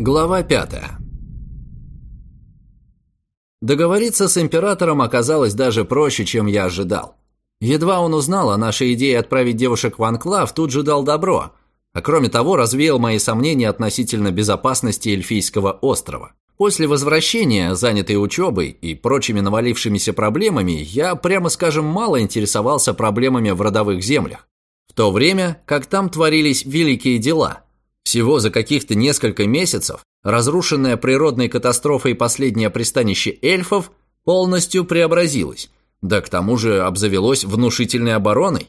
Глава 5 Договориться с императором оказалось даже проще, чем я ожидал. Едва он узнал о нашей идее отправить девушек в анклав, тут же дал добро, а кроме того развеял мои сомнения относительно безопасности Эльфийского острова. После возвращения, занятой учебой и прочими навалившимися проблемами, я, прямо скажем, мало интересовался проблемами в родовых землях. В то время, как там творились великие дела – всего за каких-то несколько месяцев разрушенное природной катастрофой последнее пристанище эльфов полностью преобразилось, да к тому же обзавелось внушительной обороной.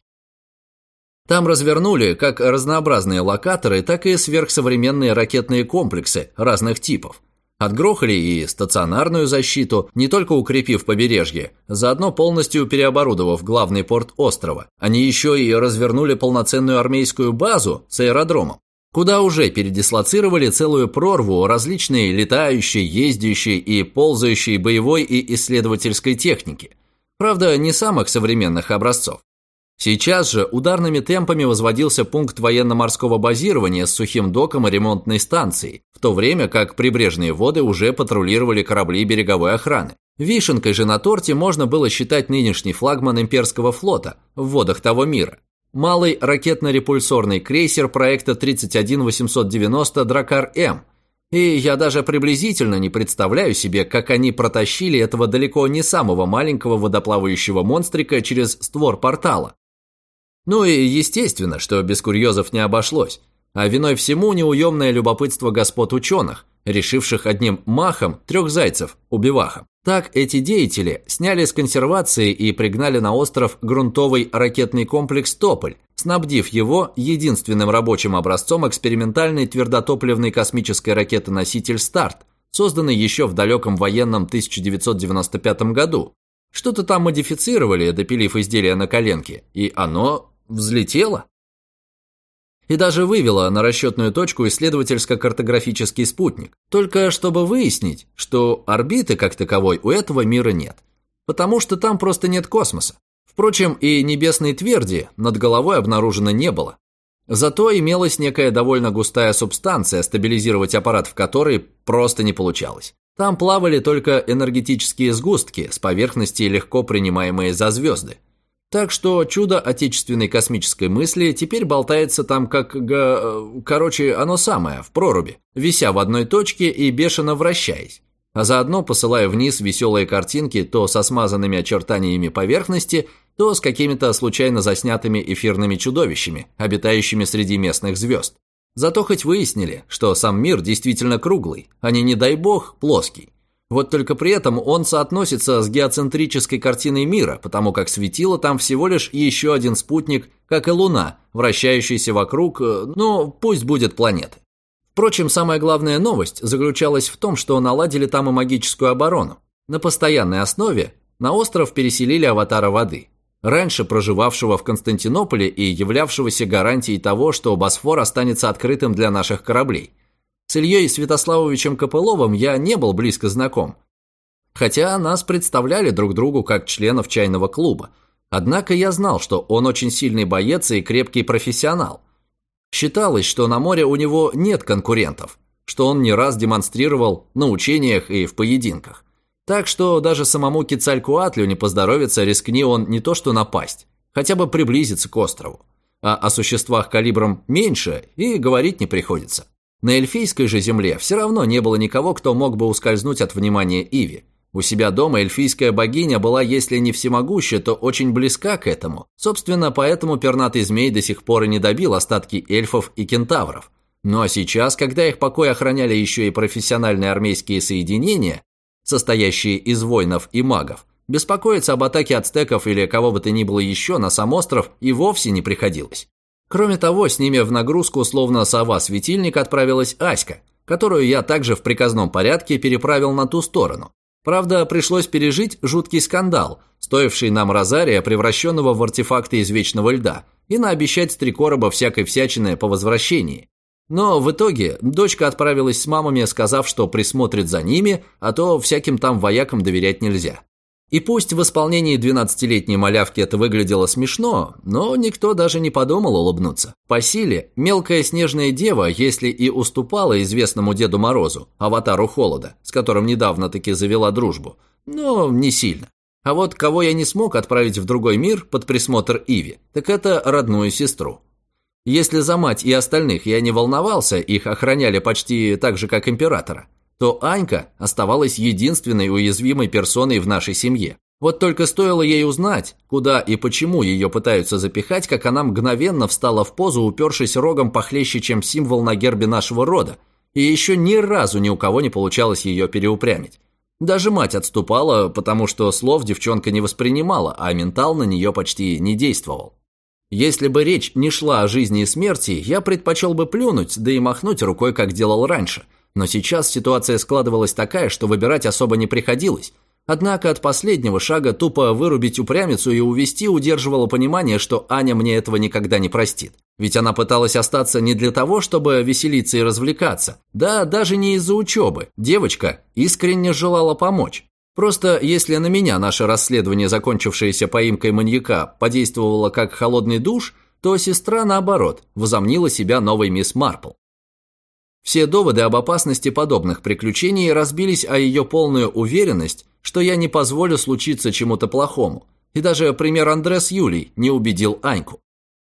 Там развернули как разнообразные локаторы, так и сверхсовременные ракетные комплексы разных типов. Отгрохали и стационарную защиту, не только укрепив побережье, заодно полностью переоборудовав главный порт острова. Они еще и развернули полноценную армейскую базу с аэродромом куда уже передислоцировали целую прорву различной летающей, ездящей и ползающей боевой и исследовательской техники. Правда, не самых современных образцов. Сейчас же ударными темпами возводился пункт военно-морского базирования с сухим доком и ремонтной станцией, в то время как прибрежные воды уже патрулировали корабли береговой охраны. Вишенкой же на торте можно было считать нынешний флагман имперского флота в водах того мира малый ракетно-репульсорный крейсер проекта 31890 «Дракар-М», и я даже приблизительно не представляю себе, как они протащили этого далеко не самого маленького водоплавающего монстрика через створ портала. Ну и естественно, что без курьезов не обошлось, а виной всему неуемное любопытство господ ученых, решивших одним махом трех зайцев убивахом. Так эти деятели сняли с консервации и пригнали на остров грунтовый ракетный комплекс «Тополь», снабдив его единственным рабочим образцом экспериментальной твердотопливной космической ракеты-носитель «Старт», созданной еще в далеком военном 1995 году. Что-то там модифицировали, допилив изделие на коленке, и оно взлетело и даже вывела на расчетную точку исследовательско-картографический спутник, только чтобы выяснить, что орбиты как таковой у этого мира нет, потому что там просто нет космоса. Впрочем, и небесной тверди над головой обнаружено не было. Зато имелась некая довольно густая субстанция, стабилизировать аппарат в которой просто не получалось. Там плавали только энергетические сгустки с поверхности, легко принимаемые за звезды. Так что чудо отечественной космической мысли теперь болтается там как га... Короче, оно самое, в проруби, вися в одной точке и бешено вращаясь. А заодно посылая вниз веселые картинки то со смазанными очертаниями поверхности, то с какими-то случайно заснятыми эфирными чудовищами, обитающими среди местных звезд. Зато хоть выяснили, что сам мир действительно круглый, а не, не дай бог, плоский. Вот только при этом он соотносится с геоцентрической картиной мира, потому как светило там всего лишь еще один спутник, как и Луна, вращающийся вокруг, ну, пусть будет планеты. Впрочем, самая главная новость заключалась в том, что наладили там и магическую оборону. На постоянной основе на остров переселили аватара воды, раньше проживавшего в Константинополе и являвшегося гарантией того, что Босфор останется открытым для наших кораблей. С Ильей Святославовичем Копыловым я не был близко знаком, хотя нас представляли друг другу как членов чайного клуба. Однако я знал, что он очень сильный боец и крепкий профессионал. Считалось, что на море у него нет конкурентов, что он не раз демонстрировал на учениях и в поединках. Так что даже самому Кицалькуатлю не поздоровится, рискни он не то что напасть, хотя бы приблизиться к острову. А о существах калибром меньше и говорить не приходится. На эльфийской же земле все равно не было никого, кто мог бы ускользнуть от внимания Иви. У себя дома эльфийская богиня была, если не всемогуща, то очень близка к этому. Собственно, поэтому пернатый змей до сих пор и не добил остатки эльфов и кентавров. Ну а сейчас, когда их покой охраняли еще и профессиональные армейские соединения, состоящие из воинов и магов, беспокоиться об атаке ацтеков или кого бы то ни было еще на сам остров и вовсе не приходилось. Кроме того, с ними в нагрузку, словно сова-светильник, отправилась Аська, которую я также в приказном порядке переправил на ту сторону. Правда, пришлось пережить жуткий скандал, стоивший нам розария, превращенного в артефакты из вечного льда, и наобещать три короба всякой всячины по возвращении. Но в итоге дочка отправилась с мамами, сказав, что присмотрит за ними, а то всяким там воякам доверять нельзя. И пусть в исполнении 12-летней малявки это выглядело смешно, но никто даже не подумал улыбнуться. По силе, мелкая снежная дева, если и уступала известному Деду Морозу, аватару холода, с которым недавно таки завела дружбу, но не сильно. А вот кого я не смог отправить в другой мир под присмотр Иви, так это родную сестру. Если за мать и остальных я не волновался, их охраняли почти так же, как императора, то Анька оставалась единственной уязвимой персоной в нашей семье. Вот только стоило ей узнать, куда и почему ее пытаются запихать, как она мгновенно встала в позу, упершись рогом похлеще, чем символ на гербе нашего рода, и еще ни разу ни у кого не получалось ее переупрямить. Даже мать отступала, потому что слов девчонка не воспринимала, а ментал на нее почти не действовал. Если бы речь не шла о жизни и смерти, я предпочел бы плюнуть, да и махнуть рукой, как делал раньше – но сейчас ситуация складывалась такая, что выбирать особо не приходилось. Однако от последнего шага тупо вырубить упрямицу и увести удерживало понимание, что Аня мне этого никогда не простит. Ведь она пыталась остаться не для того, чтобы веселиться и развлекаться. Да, даже не из-за учебы. Девочка искренне желала помочь. Просто если на меня наше расследование, закончившееся поимкой маньяка, подействовало как холодный душ, то сестра, наоборот, возомнила себя новой мисс Марпл. Все доводы об опасности подобных приключений разбились о ее полную уверенность, что я не позволю случиться чему-то плохому. И даже пример Андре с Юлей не убедил Аньку.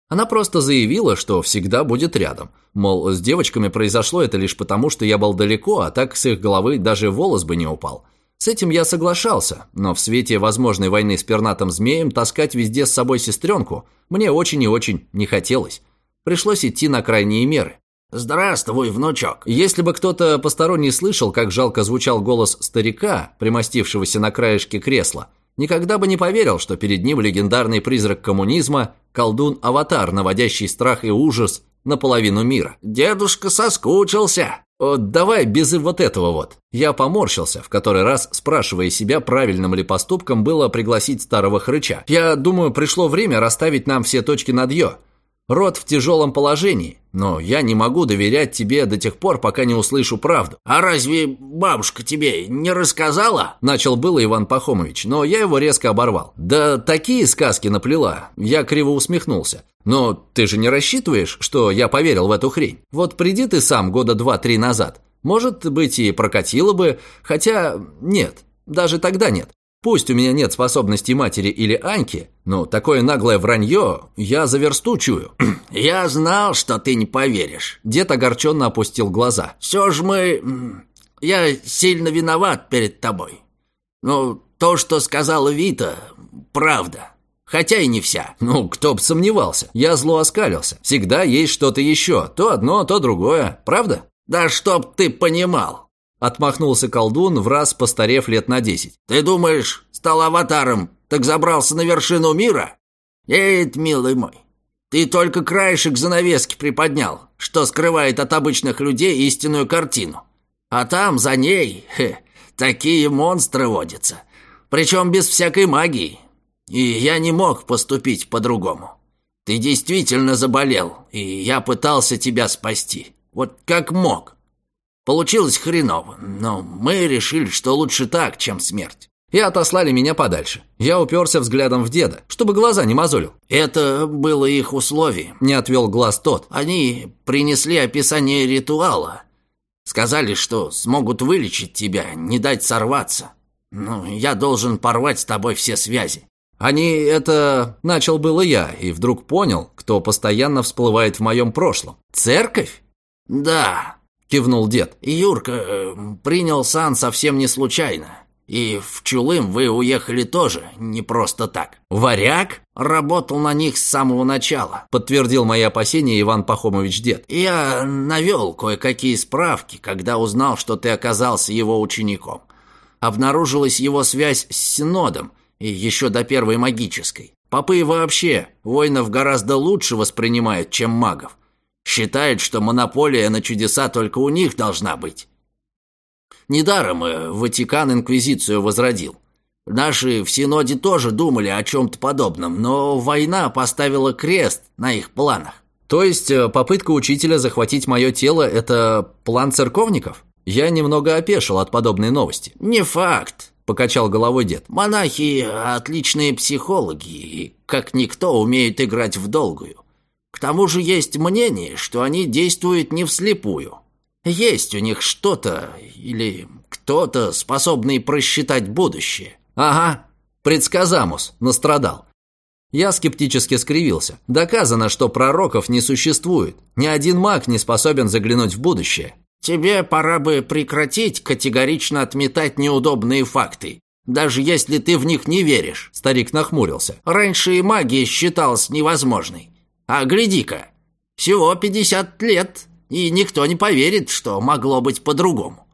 Она просто заявила, что всегда будет рядом. Мол, с девочками произошло это лишь потому, что я был далеко, а так с их головы даже волос бы не упал. С этим я соглашался, но в свете возможной войны с пернатым змеем таскать везде с собой сестренку мне очень и очень не хотелось. Пришлось идти на крайние меры. «Здравствуй, внучок!» Если бы кто-то посторонний слышал, как жалко звучал голос старика, примостившегося на краешке кресла, никогда бы не поверил, что перед ним легендарный призрак коммунизма, колдун-аватар, наводящий страх и ужас на половину мира. «Дедушка соскучился!» Вот давай без вот этого вот. Я поморщился, в который раз спрашивая себя, правильным ли поступком было пригласить старого хрыча. Я думаю, пришло время расставить нам все точки над «ё». Род в тяжелом положении, но я не могу доверять тебе до тех пор, пока не услышу правду. А разве бабушка тебе не рассказала? Начал было Иван Пахомович, но я его резко оборвал. Да такие сказки наплела. Я криво усмехнулся. Но ты же не рассчитываешь, что я поверил в эту хрень? Вот приди ты сам года два-три назад. Может быть и прокатило бы, хотя нет, даже тогда нет. Пусть у меня нет способностей матери или Аньки, но такое наглое вранье я за версту чую. «Я знал, что ты не поверишь». Дед огорченно опустил глаза. «Все же мы... Я сильно виноват перед тобой. Но то, что сказала Вита, правда. Хотя и не вся. Ну, кто бы сомневался. Я зло оскалился. Всегда есть что-то еще. То одно, то другое. Правда? Да чтоб ты понимал. Отмахнулся колдун, в раз постарев лет на десять. «Ты думаешь, стал аватаром, так забрался на вершину мира? Эйт, милый мой, ты только краешек занавески приподнял, что скрывает от обычных людей истинную картину. А там, за ней, хе, такие монстры водятся. Причем без всякой магии. И я не мог поступить по-другому. Ты действительно заболел, и я пытался тебя спасти. Вот как мог. Получилось хреново, но мы решили, что лучше так, чем смерть. И отослали меня подальше. Я уперся взглядом в деда, чтобы глаза не мозолил. Это было их условие. Не отвел глаз тот. Они принесли описание ритуала. Сказали, что смогут вылечить тебя, не дать сорваться. Ну, я должен порвать с тобой все связи. Они это... Начал было я, и вдруг понял, кто постоянно всплывает в моем прошлом. Церковь? Да, – кивнул дед. «Юрка э, принял сан совсем не случайно. И в Чулым вы уехали тоже не просто так. Варяг работал на них с самого начала», – подтвердил мои опасения Иван Пахомович дед. «Я навел кое-какие справки, когда узнал, что ты оказался его учеником. Обнаружилась его связь с Синодом, и еще до первой магической. Попы вообще воинов гораздо лучше воспринимают, чем магов. Считает, что монополия на чудеса только у них должна быть. Недаром э, Ватикан Инквизицию возродил. Наши в Синоде тоже думали о чем-то подобном, но война поставила крест на их планах. То есть э, попытка учителя захватить мое тело – это план церковников? Я немного опешил от подобной новости. Не факт. покачал головой дед. «Монахи – отличные психологи и, как никто, умеют играть в долгую. К тому же есть мнение, что они действуют не вслепую. Есть у них что-то или кто-то, способный просчитать будущее». «Ага, предсказамус, настрадал». Я скептически скривился. Доказано, что пророков не существует. Ни один маг не способен заглянуть в будущее. Тебе пора бы прекратить категорично отметать неудобные факты, даже если ты в них не веришь», – старик нахмурился. «Раньше и магия считалась невозможной. А гляди-ка, всего 50 лет, и никто не поверит, что могло быть по-другому.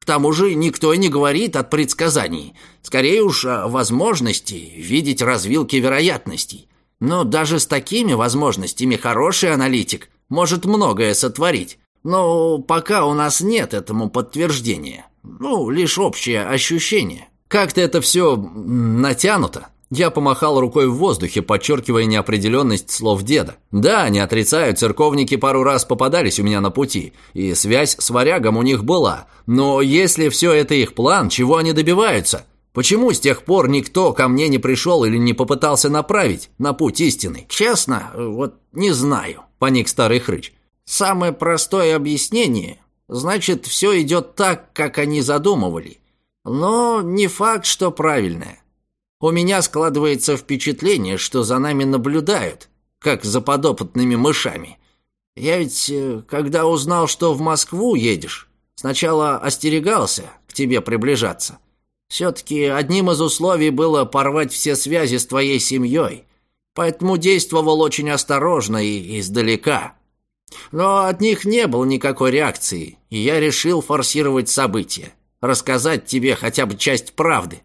К тому же никто не говорит от предсказаний, скорее уж о возможности видеть развилки вероятностей. Но даже с такими возможностями хороший аналитик может многое сотворить. Но пока у нас нет этому подтверждения. Ну, лишь общее ощущение. Как-то это все натянуто. Я помахал рукой в воздухе, подчеркивая неопределенность слов деда. Да, не отрицаю, церковники пару раз попадались у меня на пути, и связь с варягом у них была. Но если все это их план, чего они добиваются? Почему с тех пор никто ко мне не пришел или не попытался направить на путь истины? Честно, вот не знаю, паник старый хрыч. Самое простое объяснение. Значит, все идет так, как они задумывали. Но не факт, что правильное. У меня складывается впечатление, что за нами наблюдают, как за подопытными мышами. Я ведь, э, когда узнал, что в Москву едешь, сначала остерегался к тебе приближаться. Все-таки одним из условий было порвать все связи с твоей семьей, поэтому действовал очень осторожно и издалека. Но от них не было никакой реакции, и я решил форсировать события, рассказать тебе хотя бы часть правды.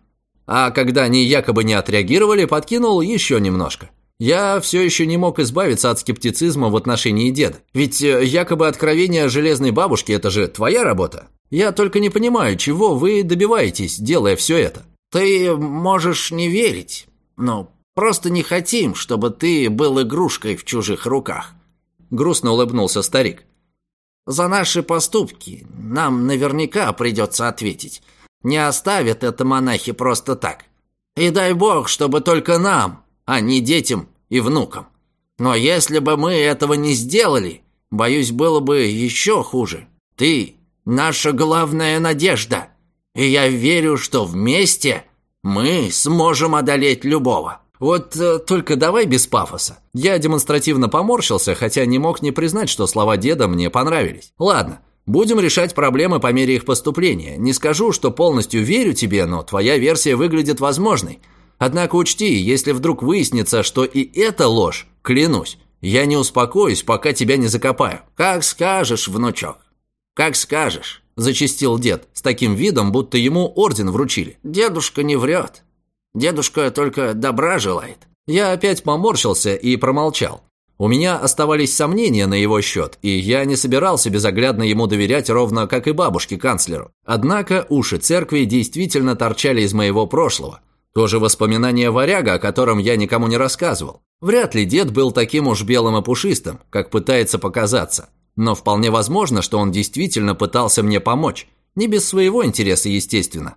А когда они якобы не отреагировали, подкинул еще немножко. Я все еще не мог избавиться от скептицизма в отношении деда. Ведь э, якобы откровение железной бабушки – это же твоя работа. Я только не понимаю, чего вы добиваетесь, делая все это. Ты можешь не верить, но просто не хотим, чтобы ты был игрушкой в чужих руках грустно улыбнулся старик. «За наши поступки нам наверняка придется ответить. Не оставят это монахи просто так. И дай бог, чтобы только нам, а не детям и внукам. Но если бы мы этого не сделали, боюсь, было бы еще хуже. Ты – наша главная надежда, и я верю, что вместе мы сможем одолеть любого». Вот э, только давай без пафоса. Я демонстративно поморщился, хотя не мог не признать, что слова деда мне понравились. Ладно, будем решать проблемы по мере их поступления. Не скажу, что полностью верю тебе, но твоя версия выглядит возможной. Однако учти, если вдруг выяснится, что и это ложь, клянусь, я не успокоюсь, пока тебя не закопаю. Как скажешь, внучок. Как скажешь, зачистил дед с таким видом, будто ему орден вручили. Дедушка не врет. Дедушка только добра желает». Я опять поморщился и промолчал. У меня оставались сомнения на его счет, и я не собирался безоглядно ему доверять ровно как и бабушке-канцлеру. Однако уши церкви действительно торчали из моего прошлого. Тоже воспоминание варяга, о котором я никому не рассказывал. Вряд ли дед был таким уж белым и пушистым, как пытается показаться. Но вполне возможно, что он действительно пытался мне помочь. Не без своего интереса, естественно.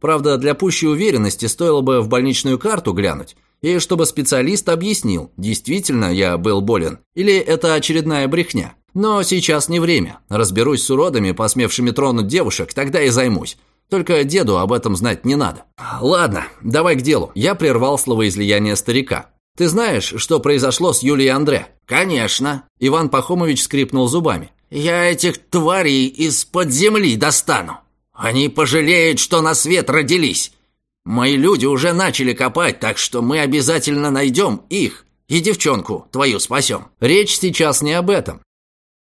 Правда, для пущей уверенности стоило бы в больничную карту глянуть, и чтобы специалист объяснил, действительно я был болен, или это очередная брехня. Но сейчас не время. Разберусь с уродами, посмевшими тронуть девушек, тогда и займусь. Только деду об этом знать не надо. Ладно, давай к делу. Я прервал словоизлияние старика. Ты знаешь, что произошло с Юлией Андре? Конечно. Иван Пахомович скрипнул зубами. Я этих тварей из-под земли достану. Они пожалеют, что на свет родились. Мои люди уже начали копать, так что мы обязательно найдем их и девчонку твою спасем. Речь сейчас не об этом.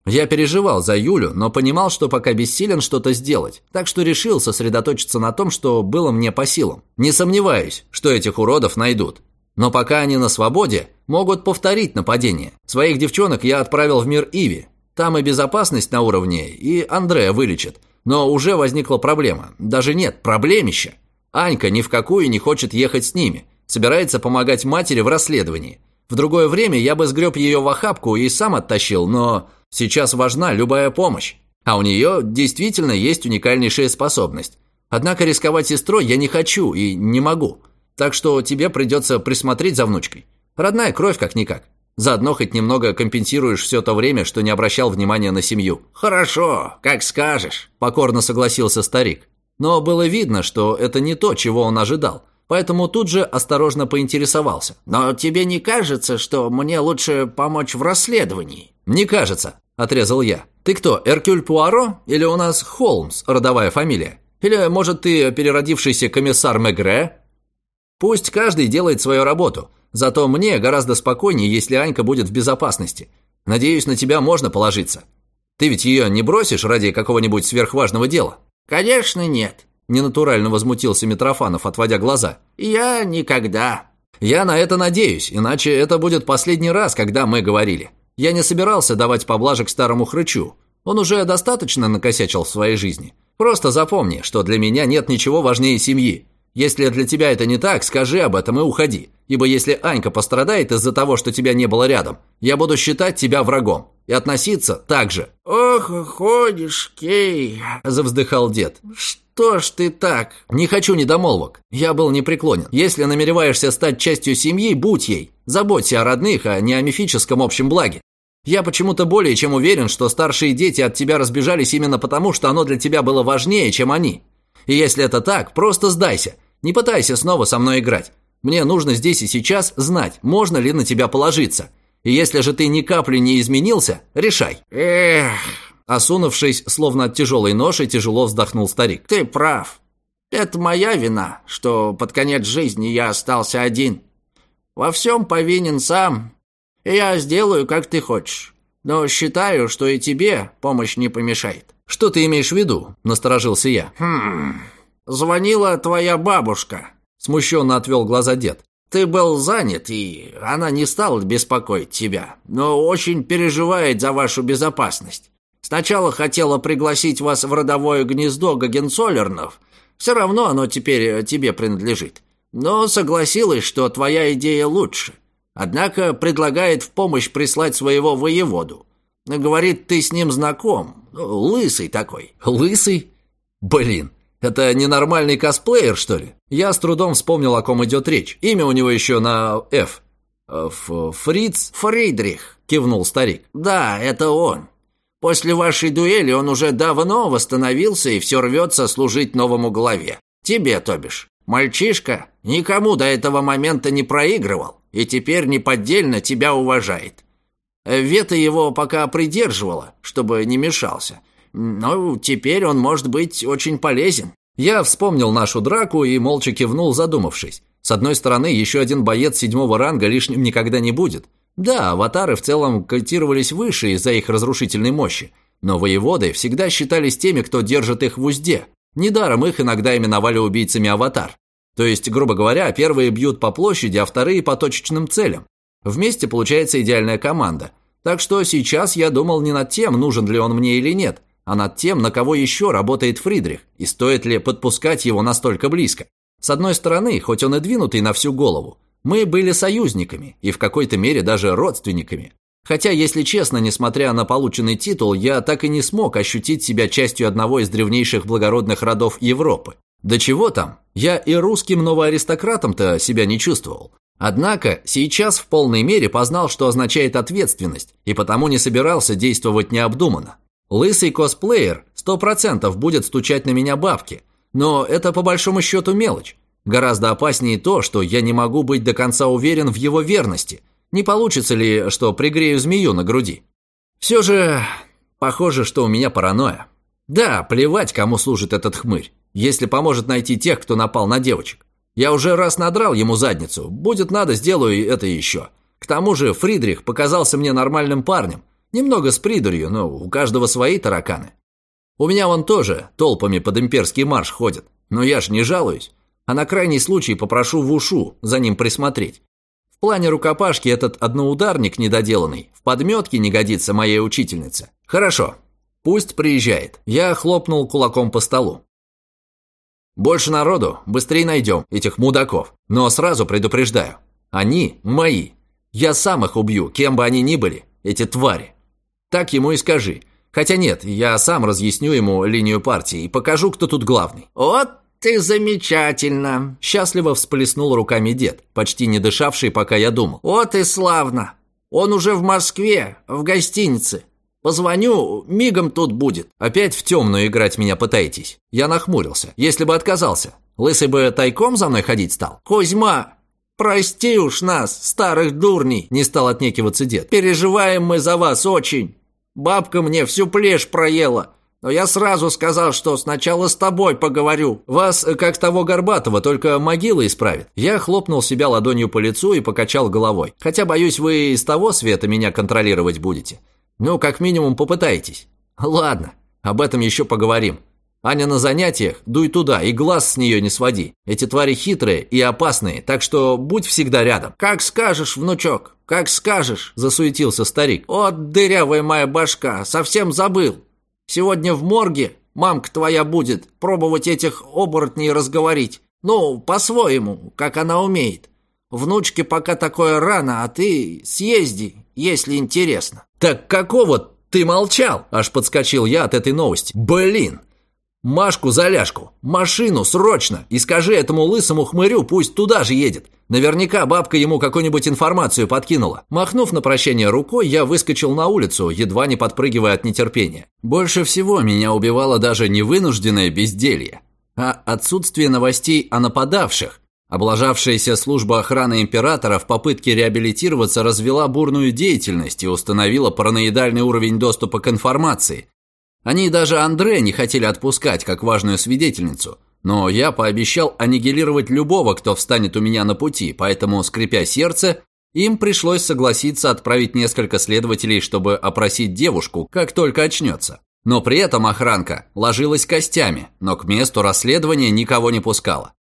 Я переживал за Юлю, но понимал, что пока бессилен что-то сделать, так что решил сосредоточиться на том, что было мне по силам. Не сомневаюсь, что этих уродов найдут. Но пока они на свободе, могут повторить нападение. Своих девчонок я отправил в мир Иви. Там и безопасность на уровне, и Андрея вылечит. Но уже возникла проблема. Даже нет, проблемища. Анька ни в какую не хочет ехать с ними. Собирается помогать матери в расследовании. В другое время я бы сгреб ее в охапку и сам оттащил, но сейчас важна любая помощь. А у нее действительно есть уникальнейшая способность. Однако рисковать сестрой я не хочу и не могу. Так что тебе придется присмотреть за внучкой. Родная кровь как-никак. Заодно хоть немного компенсируешь все то время, что не обращал внимания на семью». «Хорошо, как скажешь», – покорно согласился старик. Но было видно, что это не то, чего он ожидал, поэтому тут же осторожно поинтересовался. «Но тебе не кажется, что мне лучше помочь в расследовании?» «Не кажется», – отрезал я. «Ты кто, Эркюль Пуаро? Или у нас Холмс, родовая фамилия? Или, может, ты переродившийся комиссар Мегре?» «Пусть каждый делает свою работу, Зато мне гораздо спокойнее, если Анька будет в безопасности. Надеюсь, на тебя можно положиться. Ты ведь ее не бросишь ради какого-нибудь сверхважного дела?» «Конечно нет», – ненатурально возмутился Митрофанов, отводя глаза. «Я никогда». «Я на это надеюсь, иначе это будет последний раз, когда мы говорили. Я не собирался давать поблажек старому хрычу. Он уже достаточно накосячил в своей жизни. Просто запомни, что для меня нет ничего важнее семьи. Если для тебя это не так, скажи об этом и уходи. Ибо если Анька пострадает из-за того, что тебя не было рядом, я буду считать тебя врагом. И относиться так же». «Ох, ходишь, Кей», – завздыхал дед. «Что ж ты так?» «Не хочу недомолвок. Я был непреклонен. Если намереваешься стать частью семьи, будь ей. Заботься о родных, а не о мифическом общем благе. Я почему-то более чем уверен, что старшие дети от тебя разбежались именно потому, что оно для тебя было важнее, чем они. И если это так, просто сдайся. Не пытайся снова со мной играть. Мне нужно здесь и сейчас знать, можно ли на тебя положиться. И если же ты ни капли не изменился, решай». «Эх...» Осунувшись, словно от тяжелой ноши, тяжело вздохнул старик. «Ты прав. Это моя вина, что под конец жизни я остался один. Во всем повинен сам. И я сделаю, как ты хочешь. Но считаю, что и тебе помощь не помешает». «Что ты имеешь в виду?» – насторожился я. «Хм... Звонила твоя бабушка». Смущенно отвел глаза дед. «Ты был занят, и она не стала беспокоить тебя, но очень переживает за вашу безопасность. Сначала хотела пригласить вас в родовое гнездо Гагенцоллернов. Все равно оно теперь тебе принадлежит. Но согласилась, что твоя идея лучше. Однако предлагает в помощь прислать своего воеводу. Говорит, ты с ним знаком. Лысый такой». «Лысый? Блин, это ненормальный косплеер, что ли? Я с трудом вспомнил, о ком идет речь. Имя у него еще на «Ф». Ф «Фриц?» «Фридрих», – кивнул старик. «Да, это он. После вашей дуэли он уже давно восстановился и все рвется служить новому главе. Тебе, то бишь. Мальчишка никому до этого момента не проигрывал и теперь неподдельно тебя уважает. Вета его пока придерживала, чтобы не мешался. Но теперь он может быть очень полезен. Я вспомнил нашу драку и молча кивнул, задумавшись. С одной стороны, еще один боец седьмого ранга лишним никогда не будет. Да, аватары в целом котировались выше из-за их разрушительной мощи, но воеводы всегда считались теми, кто держит их в узде. Недаром их иногда именовали убийцами аватар. То есть, грубо говоря, первые бьют по площади, а вторые по точечным целям. Вместе получается идеальная команда. Так что сейчас я думал не над тем, нужен ли он мне или нет, а над тем, на кого еще работает Фридрих, и стоит ли подпускать его настолько близко. С одной стороны, хоть он и двинутый на всю голову, мы были союзниками и в какой-то мере даже родственниками. Хотя, если честно, несмотря на полученный титул, я так и не смог ощутить себя частью одного из древнейших благородных родов Европы. Да чего там, я и русским новоаристократом-то себя не чувствовал. Однако сейчас в полной мере познал, что означает ответственность, и потому не собирался действовать необдуманно. Лысый косплеер сто процентов будет стучать на меня бабки, но это по большому счету мелочь. Гораздо опаснее то, что я не могу быть до конца уверен в его верности. Не получится ли, что пригрею змею на груди? Все же, похоже, что у меня паранойя. Да, плевать, кому служит этот хмырь, если поможет найти тех, кто напал на девочек. Я уже раз надрал ему задницу, будет надо, сделаю это еще. К тому же Фридрих показался мне нормальным парнем, немного с придурью, но у каждого свои тараканы. У меня вон тоже толпами под имперский марш ходят, но я ж не жалуюсь, а на крайний случай попрошу в ушу за ним присмотреть. В плане рукопашки этот одноударник недоделанный, в подметке не годится моей учительнице. Хорошо, пусть приезжает. Я хлопнул кулаком по столу. Больше народу, быстрее найдем этих мудаков. Но сразу предупреждаю, они мои. Я сам их убью, кем бы они ни были, эти твари. Так ему и скажи. Хотя нет, я сам разъясню ему линию партии и покажу, кто тут главный. Вот ты замечательно!» Счастливо всплеснул руками дед, почти не дышавший, пока я думал. «Вот и славно! Он уже в Москве, в гостинице. Позвоню, мигом тут будет». «Опять в темную играть меня пытаетесь?» Я нахмурился. «Если бы отказался, лысый бы тайком за мной ходить стал?» «Кузьма, прости уж нас, старых дурней!» Не стал отнекиваться дед. «Переживаем мы за вас очень. Бабка мне всю плешь проела». Но я сразу сказал, что сначала с тобой поговорю. Вас, как того Горбатого, только могила исправит. Я хлопнул себя ладонью по лицу и покачал головой. Хотя, боюсь, вы из того света меня контролировать будете. Ну, как минимум, попытайтесь. Ладно, об этом еще поговорим. Аня на занятиях, дуй туда и глаз с нее не своди. Эти твари хитрые и опасные, так что будь всегда рядом. Как скажешь, внучок, как скажешь, засуетился старик. От дырявая моя башка, совсем забыл. Сегодня в морге мамка твоя будет пробовать этих оборотней разговорить. Ну, по-своему, как она умеет. Внучке пока такое рано, а ты съезди, если интересно». «Так какого ты молчал?» Аж подскочил я от этой новости. «Блин! Машку за ляжку, машину срочно, и скажи этому лысому хмырю, пусть туда же едет. Наверняка бабка ему какую-нибудь информацию подкинула». Махнув на прощание рукой, я выскочил на улицу, едва не подпрыгивая от нетерпения. Больше всего меня убивало даже не вынужденное безделье, а отсутствие новостей о нападавших, Облажавшаяся служба охраны императора в попытке реабилитироваться развела бурную деятельность и установила параноидальный уровень доступа к информации. Они даже Андре не хотели отпускать как важную свидетельницу, но я пообещал аннигилировать любого, кто встанет у меня на пути, поэтому, скрипя сердце, им пришлось согласиться отправить несколько следователей, чтобы опросить девушку, как только очнется. Но при этом охранка ложилась костями, но к месту расследования никого не пускала.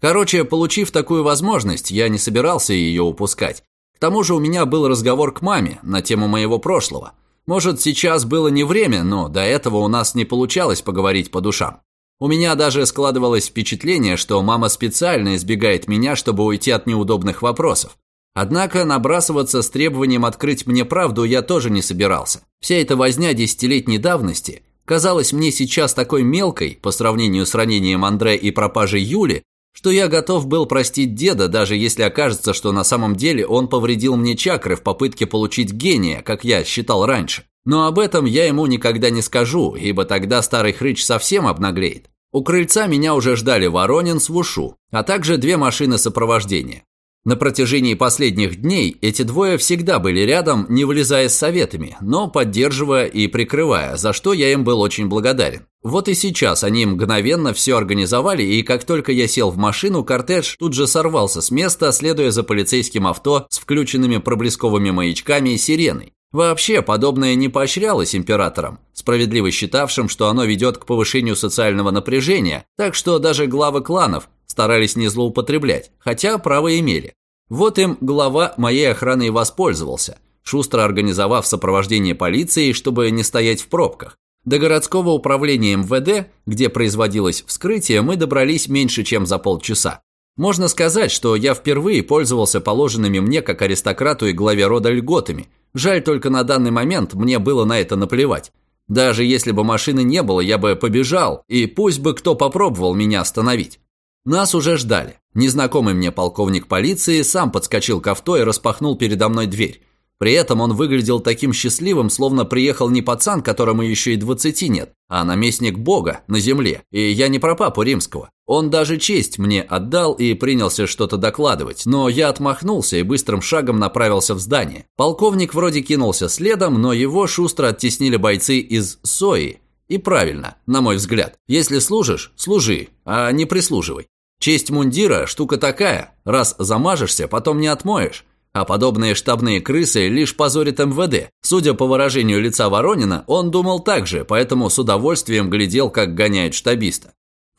Короче, получив такую возможность, я не собирался ее упускать. К тому же у меня был разговор к маме на тему моего прошлого. Может, сейчас было не время, но до этого у нас не получалось поговорить по душам. У меня даже складывалось впечатление, что мама специально избегает меня, чтобы уйти от неудобных вопросов. Однако набрасываться с требованием открыть мне правду я тоже не собирался. Вся эта возня десятилетней давности казалась мне сейчас такой мелкой по сравнению с ранением Андре и пропажей Юли, что я готов был простить деда, даже если окажется, что на самом деле он повредил мне чакры в попытке получить гения, как я считал раньше. Но об этом я ему никогда не скажу, ибо тогда старый хрыч совсем обнаглеет. У крыльца меня уже ждали Воронин с Вушу, а также две машины сопровождения. На протяжении последних дней эти двое всегда были рядом, не вылезая с советами, но поддерживая и прикрывая, за что я им был очень благодарен. Вот и сейчас они мгновенно все организовали, и как только я сел в машину, кортеж тут же сорвался с места, следуя за полицейским авто с включенными проблесковыми маячками и сиреной. Вообще, подобное не поощрялось императором, справедливо считавшим, что оно ведет к повышению социального напряжения, так что даже главы кланов старались не злоупотреблять, хотя право имели. Вот им глава моей охраны и воспользовался, шустро организовав сопровождение полиции, чтобы не стоять в пробках. До городского управления МВД, где производилось вскрытие, мы добрались меньше, чем за полчаса. Можно сказать, что я впервые пользовался положенными мне как аристократу и главе рода льготами. Жаль только на данный момент мне было на это наплевать. Даже если бы машины не было, я бы побежал, и пусть бы кто попробовал меня остановить. Нас уже ждали. Незнакомый мне полковник полиции сам подскочил к авто и распахнул передо мной дверь. При этом он выглядел таким счастливым, словно приехал не пацан, которому еще и двадцати нет, а наместник Бога на земле. И я не про папу римского. Он даже честь мне отдал и принялся что-то докладывать, но я отмахнулся и быстрым шагом направился в здание. Полковник вроде кинулся следом, но его шустро оттеснили бойцы из СОИ. И правильно, на мой взгляд. Если служишь, служи, а не прислуживай. Честь мундира – штука такая, раз замажешься, потом не отмоешь. А подобные штабные крысы лишь позорят МВД. Судя по выражению лица Воронина, он думал так же, поэтому с удовольствием глядел, как гоняет штабиста.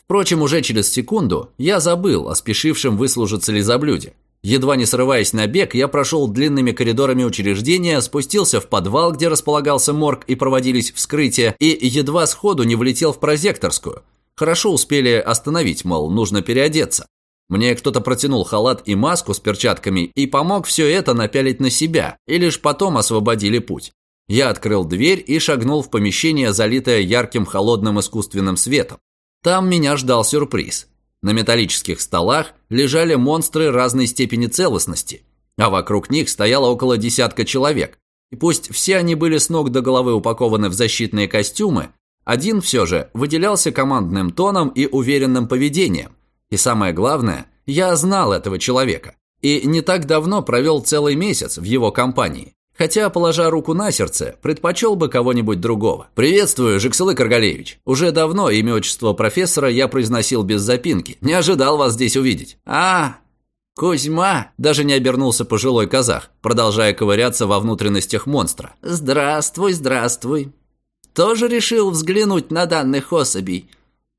Впрочем, уже через секунду я забыл о спешившем выслужиться лизоблюде. Едва не срываясь на бег, я прошел длинными коридорами учреждения, спустился в подвал, где располагался морг и проводились вскрытия, и едва сходу не влетел в прозекторскую – Хорошо успели остановить, мол, нужно переодеться. Мне кто-то протянул халат и маску с перчатками и помог все это напялить на себя, и лишь потом освободили путь. Я открыл дверь и шагнул в помещение, залитое ярким холодным искусственным светом. Там меня ждал сюрприз. На металлических столах лежали монстры разной степени целостности, а вокруг них стояло около десятка человек. И пусть все они были с ног до головы упакованы в защитные костюмы, один все же выделялся командным тоном и уверенным поведением. И самое главное, я знал этого человека. И не так давно провел целый месяц в его компании. Хотя, положа руку на сердце, предпочел бы кого-нибудь другого. «Приветствую, Жексалы Каргалевич. Уже давно имя отчество профессора я произносил без запинки. Не ожидал вас здесь увидеть». «А, Кузьма!» Даже не обернулся пожилой казах, продолжая ковыряться во внутренностях монстра. «Здравствуй, здравствуй. Тоже решил взглянуть на данных особей?»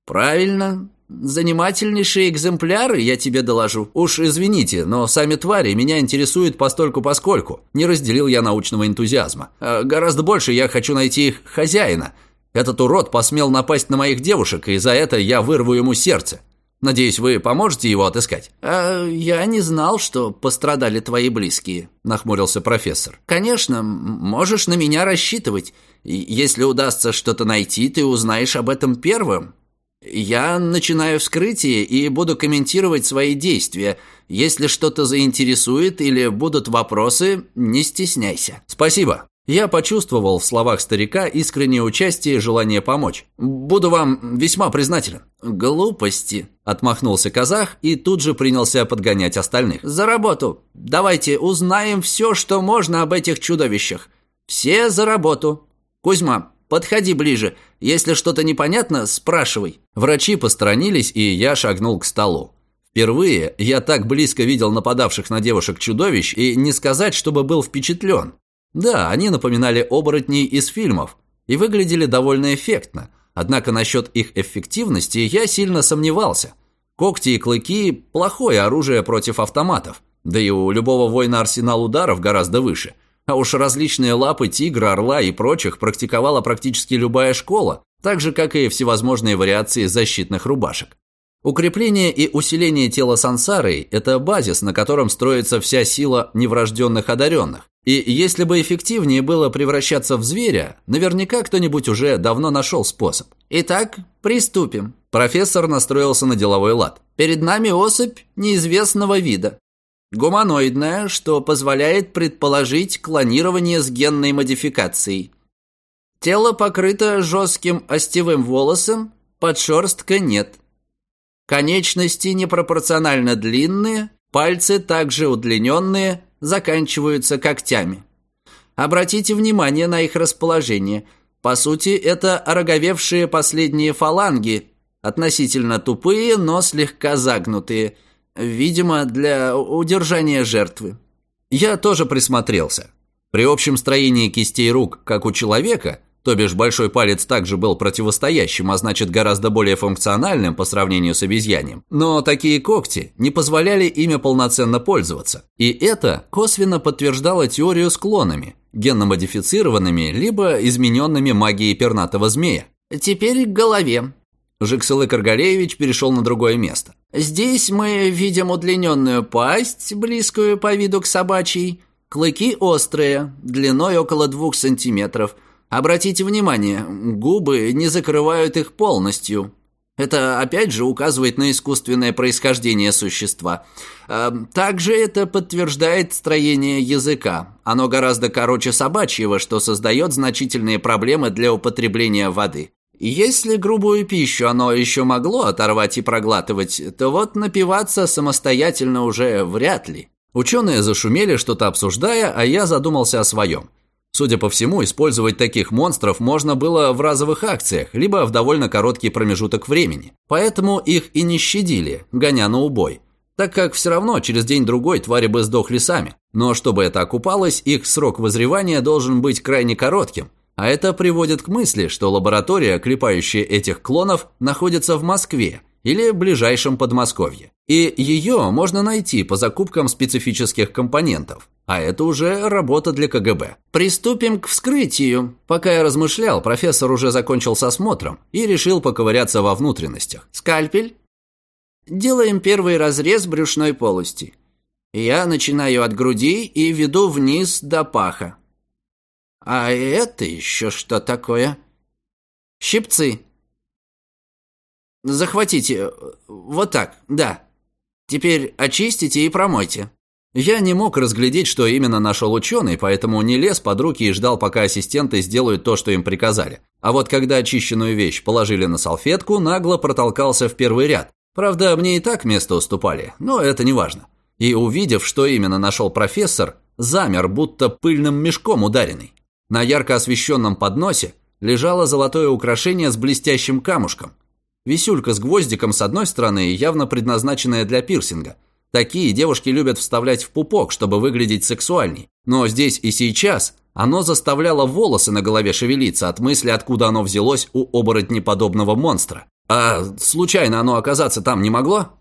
«Правильно. Занимательнейшие экземпляры, я тебе доложу. Уж извините, но сами твари меня интересуют постольку-поскольку. Не разделил я научного энтузиазма. А гораздо больше я хочу найти их хозяина. Этот урод посмел напасть на моих девушек, и за это я вырву ему сердце. Надеюсь, вы поможете его отыскать?» а, «Я не знал, что пострадали твои близкие», – нахмурился профессор. «Конечно, можешь на меня рассчитывать. Если удастся что-то найти, ты узнаешь об этом первым. Я начинаю вскрытие и буду комментировать свои действия. Если что-то заинтересует или будут вопросы, не стесняйся. Спасибо. Я почувствовал в словах старика искреннее участие и желание помочь. Буду вам весьма признателен. Глупости, отмахнулся казах и тут же принялся подгонять остальных. За работу. Давайте узнаем все, что можно об этих чудовищах. Все за работу. Кузьма, Подходи ближе. Если что-то непонятно, спрашивай». Врачи посторонились, и я шагнул к столу. Впервые я так близко видел нападавших на девушек чудовищ, и не сказать, чтобы был впечатлен. Да, они напоминали оборотней из фильмов и выглядели довольно эффектно, однако насчет их эффективности я сильно сомневался. Когти и клыки – плохое оружие против автоматов, да и у любого воина арсенал ударов гораздо выше – а уж различные лапы тигра, орла и прочих практиковала практически любая школа, так же, как и всевозможные вариации защитных рубашек. Укрепление и усиление тела сансарой – это базис, на котором строится вся сила неврожденных одаренных. И если бы эффективнее было превращаться в зверя, наверняка кто-нибудь уже давно нашел способ. Итак, приступим. Профессор настроился на деловой лад. Перед нами особь неизвестного вида. Гуманоидная, что позволяет предположить клонирование с генной модификацией. Тело покрыто жестким остевым волосом, подшерстка нет. Конечности непропорционально длинные, пальцы также удлиненные, заканчиваются когтями. Обратите внимание на их расположение. По сути, это ороговевшие последние фаланги, относительно тупые, но слегка загнутые – Видимо, для удержания жертвы. Я тоже присмотрелся. При общем строении кистей рук, как у человека, то бишь большой палец также был противостоящим, а значит гораздо более функциональным по сравнению с обезьяньем. Но такие когти не позволяли ими полноценно пользоваться. И это косвенно подтверждало теорию с клонами, генно-модифицированными либо измененными магией пернатого змея. «Теперь к голове», Жексылы Каргалеевич перешел на другое место. «Здесь мы видим удлиненную пасть, близкую по виду к собачьей, клыки острые, длиной около двух сантиметров. Обратите внимание, губы не закрывают их полностью. Это опять же указывает на искусственное происхождение существа. А, также это подтверждает строение языка. Оно гораздо короче собачьего, что создает значительные проблемы для употребления воды. Если грубую пищу оно еще могло оторвать и проглатывать, то вот напиваться самостоятельно уже вряд ли. Ученые зашумели, что-то обсуждая, а я задумался о своем. Судя по всему, использовать таких монстров можно было в разовых акциях, либо в довольно короткий промежуток времени. Поэтому их и не щадили, гоня на убой. Так как все равно через день-другой твари бы сдохли сами. Но чтобы это окупалось, их срок вызревания должен быть крайне коротким. А это приводит к мысли, что лаборатория, клепающая этих клонов, находится в Москве или ближайшем Подмосковье. И ее можно найти по закупкам специфических компонентов. А это уже работа для КГБ. Приступим к вскрытию. Пока я размышлял, профессор уже закончил с осмотром и решил поковыряться во внутренностях. Скальпель. Делаем первый разрез брюшной полости. Я начинаю от груди и веду вниз до паха. А это еще что такое? Щипцы. Захватите. Вот так, да. Теперь очистите и промойте». Я не мог разглядеть, что именно нашел ученый, поэтому не лез под руки и ждал, пока ассистенты сделают то, что им приказали. А вот когда очищенную вещь положили на салфетку, нагло протолкался в первый ряд. Правда, мне и так место уступали, но это не важно. И увидев, что именно нашел профессор, замер, будто пыльным мешком ударенный. На ярко освещенном подносе лежало золотое украшение с блестящим камушком. Висюлька с гвоздиком с одной стороны, явно предназначенная для пирсинга. Такие девушки любят вставлять в пупок, чтобы выглядеть сексуальней. Но здесь и сейчас оно заставляло волосы на голове шевелиться от мысли, откуда оно взялось у оборотнеподобного монстра. А случайно оно оказаться там не могло?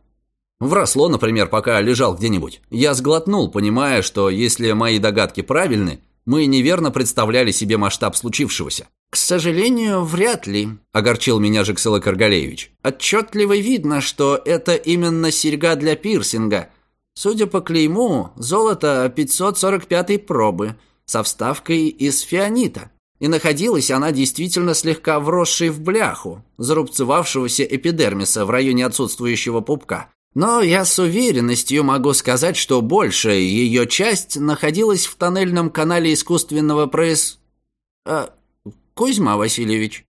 Вросло, например, пока лежал где-нибудь. Я сглотнул, понимая, что если мои догадки правильны, мы неверно представляли себе масштаб случившегося. «К сожалению, вряд ли», – огорчил меня Жексела Каргалеевич. «Отчетливо видно, что это именно серьга для пирсинга. Судя по клейму, золото 545 пробы, со вставкой из фианита. И находилась она действительно слегка вросшей в бляху, зарубцевавшегося эпидермиса в районе отсутствующего пупка. Но я с уверенностью могу сказать, что большая ее часть находилась в тоннельном канале искусственного проис... А, Кузьма Васильевич.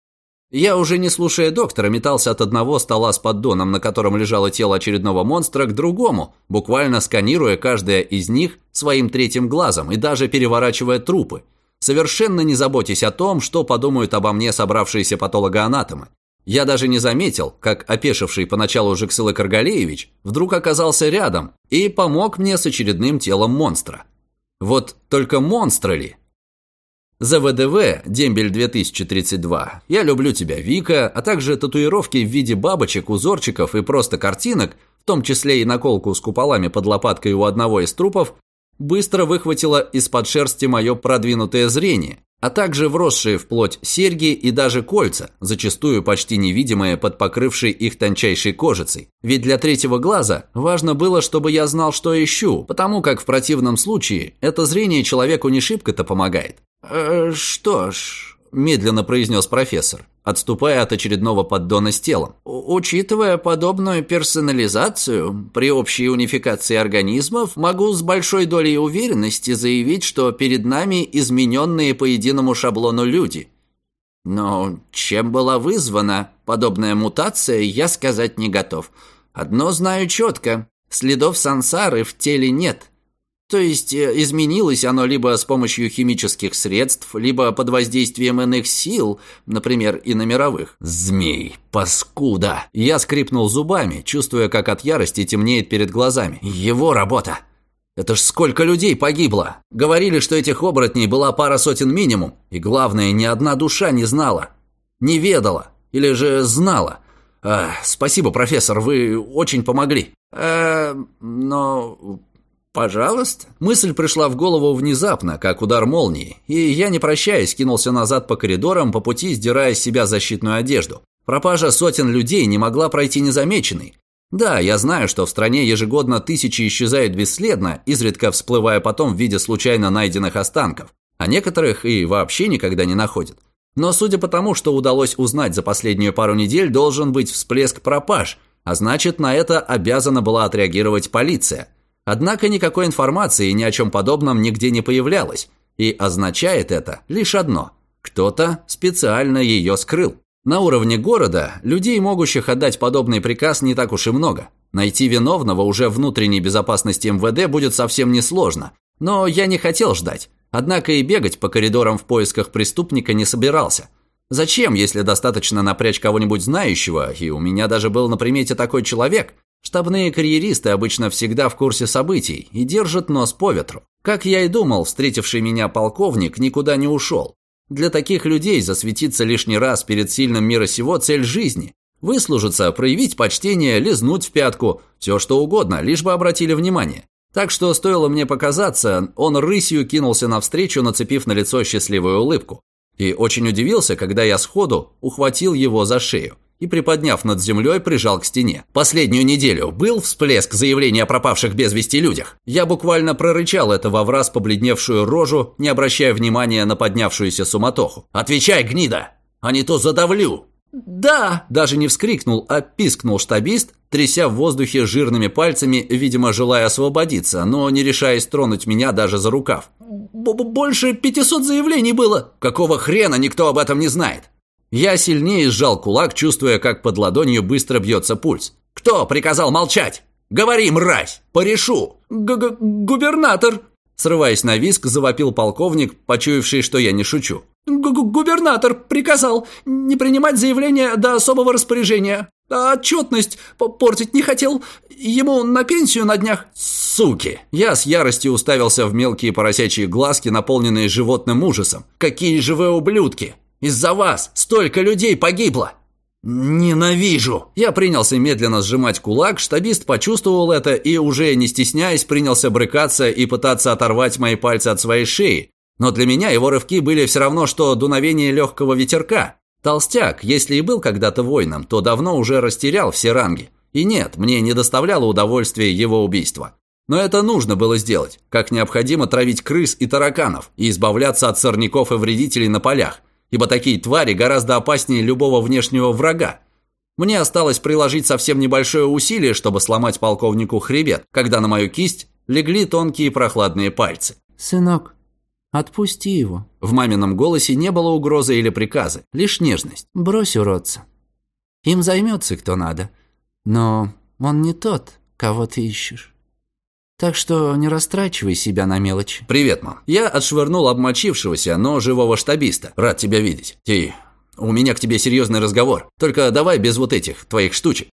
Я уже не слушая доктора, метался от одного стола с поддоном, на котором лежало тело очередного монстра, к другому, буквально сканируя каждое из них своим третьим глазом и даже переворачивая трупы, совершенно не заботясь о том, что подумают обо мне собравшиеся патологоанатомы. Я даже не заметил, как опешивший поначалу Жексылы Каргалеевич вдруг оказался рядом и помог мне с очередным телом монстра. Вот только монстра ли? За ВДВ, дембель 2032, я люблю тебя, Вика, а также татуировки в виде бабочек, узорчиков и просто картинок, в том числе и наколку с куполами под лопаткой у одного из трупов, быстро выхватило из-под шерсти мое продвинутое зрение, а также вросшие в плоть серьги и даже кольца, зачастую почти невидимые под покрывшей их тончайшей кожицей. Ведь для третьего глаза важно было, чтобы я знал, что ищу, потому как в противном случае это зрение человеку не шибко-то помогает. «Э, «Что ж, медленно произнес профессор, отступая от очередного поддона с телом. «Учитывая подобную персонализацию, при общей унификации организмов, могу с большой долей уверенности заявить, что перед нами измененные по единому шаблону люди. Но чем была вызвана подобная мутация, я сказать не готов. Одно знаю четко – следов сансары в теле нет». То есть э, изменилось оно либо с помощью химических средств, либо под воздействием иных сил, например, и на мировых. «Змей, паскуда!» Я скрипнул зубами, чувствуя, как от ярости темнеет перед глазами. «Его работа!» Это ж сколько людей погибло! Говорили, что этих оборотней была пара сотен минимум, и главное, ни одна душа не знала, не ведала, или же знала. А, спасибо, профессор, вы очень помогли. Э, но «Пожалуйста». Мысль пришла в голову внезапно, как удар молнии, и я, не прощаясь, кинулся назад по коридорам, по пути сдирая с себя защитную одежду. Пропажа сотен людей не могла пройти незамеченной. Да, я знаю, что в стране ежегодно тысячи исчезают бесследно, изредка всплывая потом в виде случайно найденных останков, а некоторых и вообще никогда не находят. Но судя по тому, что удалось узнать за последнюю пару недель, должен быть всплеск пропаж, а значит, на это обязана была отреагировать полиция. Однако никакой информации ни о чем подобном нигде не появлялось, и означает это лишь одно – кто-то специально ее скрыл. На уровне города людей, могущих отдать подобный приказ, не так уж и много. Найти виновного уже внутренней безопасности МВД будет совсем несложно. Но я не хотел ждать. Однако и бегать по коридорам в поисках преступника не собирался. Зачем, если достаточно напрячь кого-нибудь знающего, и у меня даже был на примете такой человек, Штабные карьеристы обычно всегда в курсе событий и держат нос по ветру. Как я и думал, встретивший меня полковник никуда не ушел. Для таких людей засветиться лишний раз перед сильным мира сего цель жизни. Выслужиться, проявить почтение, лизнуть в пятку, все что угодно, лишь бы обратили внимание. Так что стоило мне показаться, он рысью кинулся навстречу, нацепив на лицо счастливую улыбку. И очень удивился, когда я сходу ухватил его за шею и, приподняв над землей, прижал к стене. Последнюю неделю был всплеск заявления о пропавших без вести людях. Я буквально прорычал это во враз побледневшую рожу, не обращая внимания на поднявшуюся суматоху. «Отвечай, гнида, а не то задавлю!» «Да!» Даже не вскрикнул, а пискнул штабист, тряся в воздухе жирными пальцами, видимо, желая освободиться, но не решаясь тронуть меня даже за рукав. «Больше пятисот заявлений было!» «Какого хрена никто об этом не знает?» Я сильнее сжал кулак, чувствуя, как под ладонью быстро бьется пульс. «Кто приказал молчать? Говори, мразь! Порешу!» Г -г «Губернатор!» Срываясь на виск, завопил полковник, почуявший, что я не шучу. Г «Губернатор приказал не принимать заявление до особого распоряжения. А отчетность портить не хотел. Ему на пенсию на днях». «Суки!» Я с яростью уставился в мелкие поросячьи глазки, наполненные животным ужасом. «Какие же вы ублюдки! Из-за вас столько людей погибло!» «Ненавижу!» Я принялся медленно сжимать кулак, штабист почувствовал это и, уже не стесняясь, принялся брыкаться и пытаться оторвать мои пальцы от своей шеи. Но для меня его рывки были все равно, что дуновение легкого ветерка. Толстяк, если и был когда-то воином, то давно уже растерял все ранги. И нет, мне не доставляло удовольствия его убийство. Но это нужно было сделать, как необходимо травить крыс и тараканов и избавляться от сорняков и вредителей на полях – ибо такие твари гораздо опаснее любого внешнего врага. Мне осталось приложить совсем небольшое усилие, чтобы сломать полковнику хребет, когда на мою кисть легли тонкие прохладные пальцы. «Сынок, отпусти его». В мамином голосе не было угрозы или приказа, лишь нежность. «Брось уродца. Им займется кто надо. Но он не тот, кого ты ищешь». Так что не растрачивай себя на мелочи. Привет, мам. Я отшвырнул обмочившегося, но живого штабиста. Рад тебя видеть. Ти, у меня к тебе серьезный разговор. Только давай без вот этих твоих штучек.